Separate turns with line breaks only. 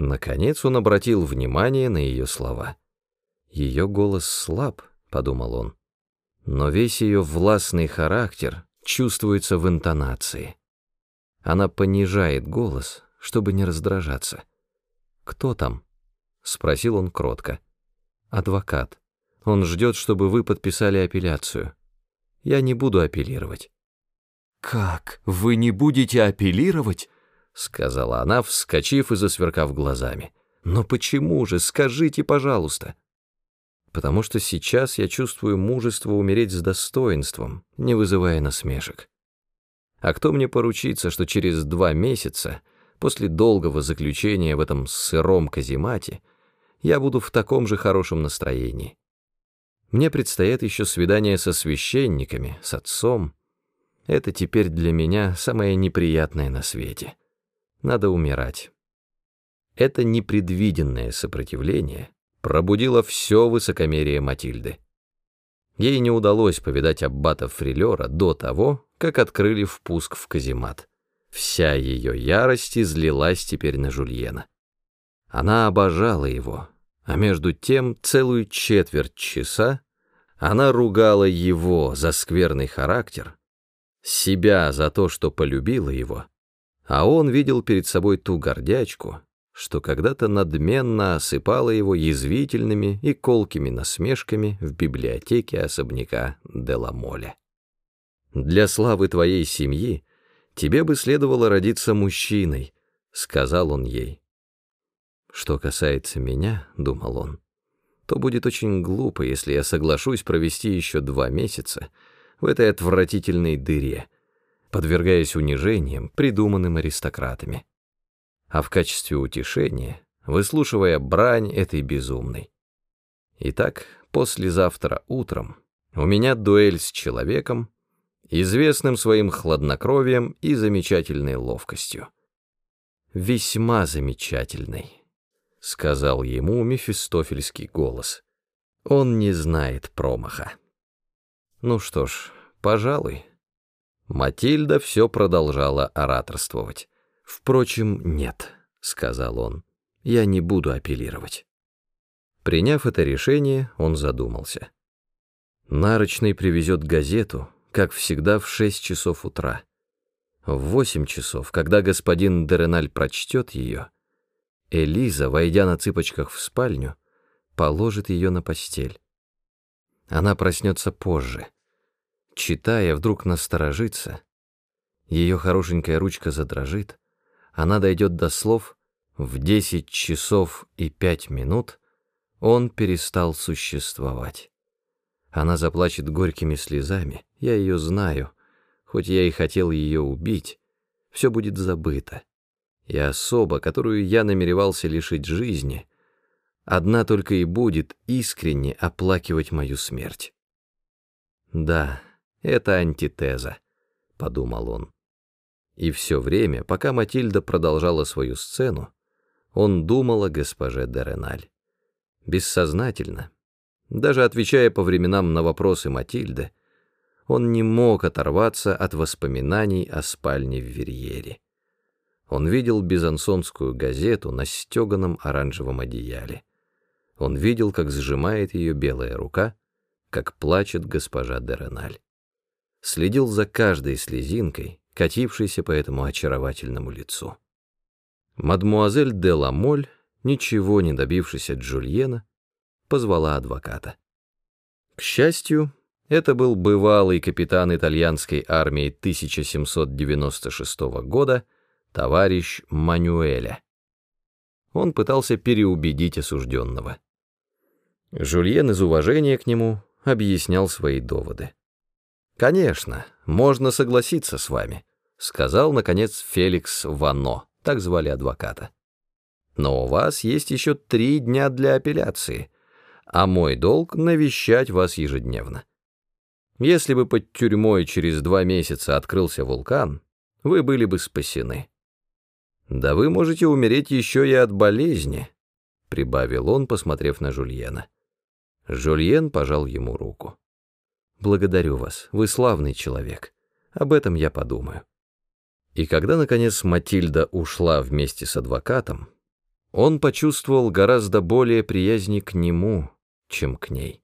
Наконец он обратил внимание на ее слова. Ее голос слаб, подумал он, но весь ее властный характер чувствуется в интонации. Она понижает голос, чтобы не раздражаться. «Кто там?» — спросил он кротко. «Адвокат. Он ждет, чтобы вы подписали апелляцию. Я не буду апеллировать».
«Как? Вы не будете апеллировать?»
— сказала она, вскочив и засверкав глазами. «Но почему же? Скажите, пожалуйста». «Потому что сейчас я чувствую мужество умереть с достоинством, не вызывая насмешек. А кто мне поручится, что через два месяца, после долгого заключения в этом сыром каземате, я буду в таком же хорошем настроении? Мне предстоят еще свидания со священниками, с отцом. Это теперь для меня самое неприятное на свете. Надо умирать. Это непредвиденное сопротивление пробудило все высокомерие Матильды. Ей не удалось повидать аббата Фрилера до того, как открыли впуск в каземат. Вся ее ярость излилась теперь на Жульена. Она обожала его, а между тем целую четверть часа она ругала его за скверный характер, себя за то, что полюбила его, а он видел перед собой ту гордячку, что когда-то надменно осыпала его язвительными и колкими насмешками в библиотеке особняка Деламоля. «Для славы твоей семьи тебе бы следовало родиться мужчиной», — сказал он ей. «Что касается меня», — думал он, — «то будет очень глупо, если я соглашусь провести еще два месяца в этой отвратительной дыре, подвергаясь унижениям, придуманным аристократами, а в качестве утешения выслушивая брань этой безумной. Итак, послезавтра утром у меня дуэль с человеком, известным своим хладнокровием и замечательной ловкостью. «Весьма замечательный», — сказал ему мефистофельский голос. «Он не знает промаха». Ну что ж, пожалуй. Матильда все продолжала ораторствовать. «Впрочем, нет», — сказал он, — «я не буду апеллировать». Приняв это решение, он задумался. Нарочный привезет газету, как всегда, в шесть часов утра. В восемь часов, когда господин Дереналь прочтет ее, Элиза, войдя на цыпочках в спальню, положит ее на постель. Она проснется позже. Читая, вдруг насторожится. Ее хорошенькая ручка задрожит. Она дойдет до слов «в десять часов и пять минут» он перестал существовать. Она заплачет горькими слезами, я ее знаю, хоть я и хотел ее убить, все будет забыто. И особа, которую я намеревался лишить жизни, одна только и будет искренне оплакивать мою смерть. «Да, это антитеза», — подумал он. И все время, пока Матильда продолжала свою сцену, он думал о госпоже Дереналь. Бессознательно, даже отвечая по временам на вопросы Матильды, он не мог оторваться от воспоминаний о спальне в Верьере. Он видел бизансонскую газету на стеганом оранжевом одеяле. Он видел, как сжимает ее белая рука, как плачет госпожа Дереналь. Следил за каждой слезинкой, катившейся по этому очаровательному лицу. Мадмуазель де Ламоль, ничего не добившись от Джульена, позвала адвоката. К счастью, это был бывалый капитан итальянской армии 1796 года, товарищ Манюэля. Он пытался переубедить осужденного. Жульен из уважения к нему объяснял свои доводы. «Конечно, можно согласиться с вами», — сказал, наконец, Феликс Вано, так звали адвоката. «Но у вас есть еще три дня для апелляции, а мой долг — навещать вас ежедневно. Если бы под тюрьмой через два месяца открылся вулкан, вы были бы спасены. Да вы можете умереть еще и от болезни», — прибавил он, посмотрев на Жульена. Жульен пожал ему руку. «Благодарю вас, вы славный человек. Об этом я подумаю». И когда, наконец, Матильда ушла вместе с адвокатом, он почувствовал гораздо более приязни к нему, чем к ней.